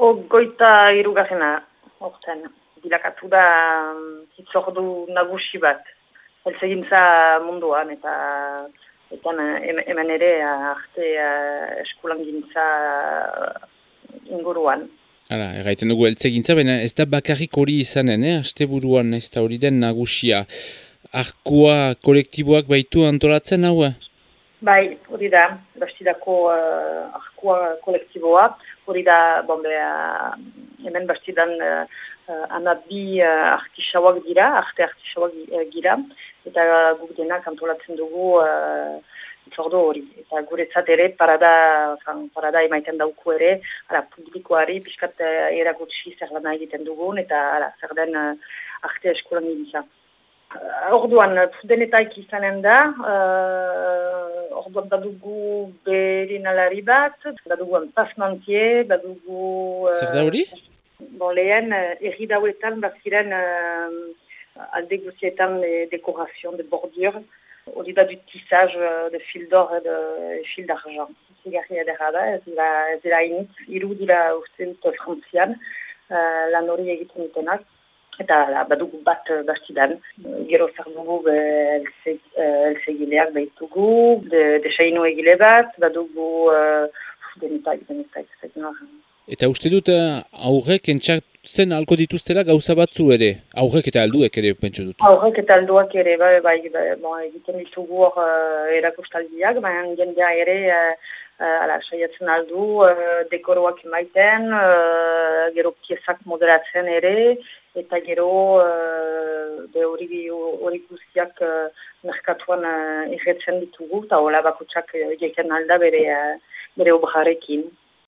Ogoita irugarrena, orten, bilakatu da um, hitzordu nagusi bat. Elzegintza munduan eta eta hemen ere arte uh, eskulangintza inguruan. Hala, erraiten dugu eltzegintza, baina ez da bakarrik hori izanen, eh? Aste buruan ez da hori den nagusia. Arkua kolektiboak baitu antolatzen hau? Bai, hori da, bastidako uh, arkua kolektiboa, hori da, bon, uh, hemen bastidan uh, uh, anabi uh, artisauak dira, arte artisauak gira, eta uh, guk denak antolatzen dugu uh, itzordo hori. Eta guretzat ere, parada, fan, parada emaiten dauku ere, ara, publikoari, piskat uh, erakutsi zer lan egiten dugun, eta ara, zer den uh, arte eskolan egin Uh, orduan, denetaik izanen da, uh, orduan badugu berinalari bat, badugu pasmantie, badugu... Uh, Zer da hori? Bon, lehen, erri dauetan, baziren uh, alde guzietan de dekorazioan, de bordure, hori da du tissage uh, de fil d'or et de fil d'argent. Zigarri edera da, ez dira initz, iru dira uste dut frantzian, uh, lan hori egiten dutenak eta la, badugu bat bastidan. Gero zer dugu elsegileak behitugu, desaino de egile bat, badugu uh, denetak, denetak, denetak. Eta uste dut aurrek entxartzen alko dituztela gauza batzu ere? Aurrek eta alduek ere pentsu dut? Aurrek eta alduak ere, bai, bai, bai, bai, egiten ditugu hor uh, erakustaldiak, baina jendea ere Uh, ala, saiatzen aldu, uh, dekoroak emaiten, uh, gero piezak moderatzen ere, eta gero uh, hori hori guztiak uh, merkatuan uh, ditugu, eta hola bakutsak uh, alda bere, bere obrarekin.